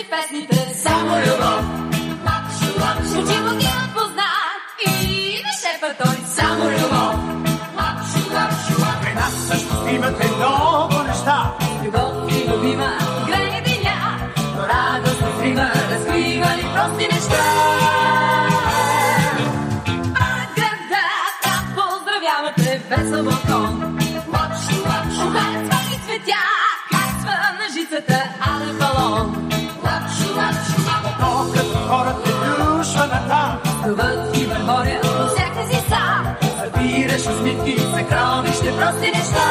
си песните само любов. Учимо ти позна и не шепа той само любов. При нас също имате много неща. Любов и любима, грени деня, радост не скрива, разкрива ни прости неща. А градата поздравявате весел балкон. Ухарят свои цветя, кайства на жицата, балон. Дуват и върворя по всяка си сам. събираш усмивки, Съкровище прости неща.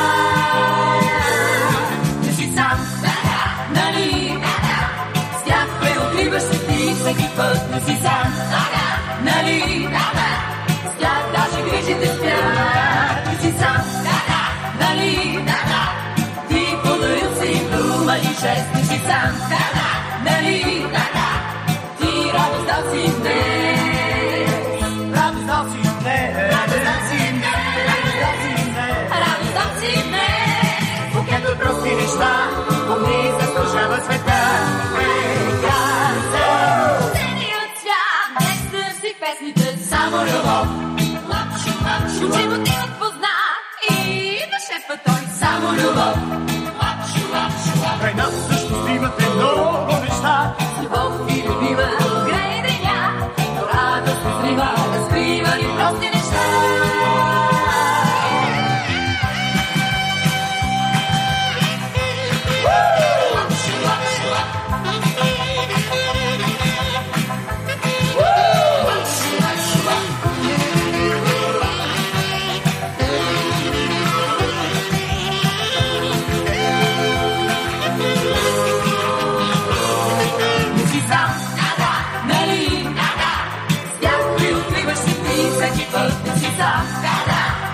Не си сам, нали? С тях преоткриваш се ти всеки път. Не си сам, нали? С тях даже грижите спят. Не си сам, нали? Ти подарил си дума и жест. Любов. Учимо ти отпозна и да шепа той само любов.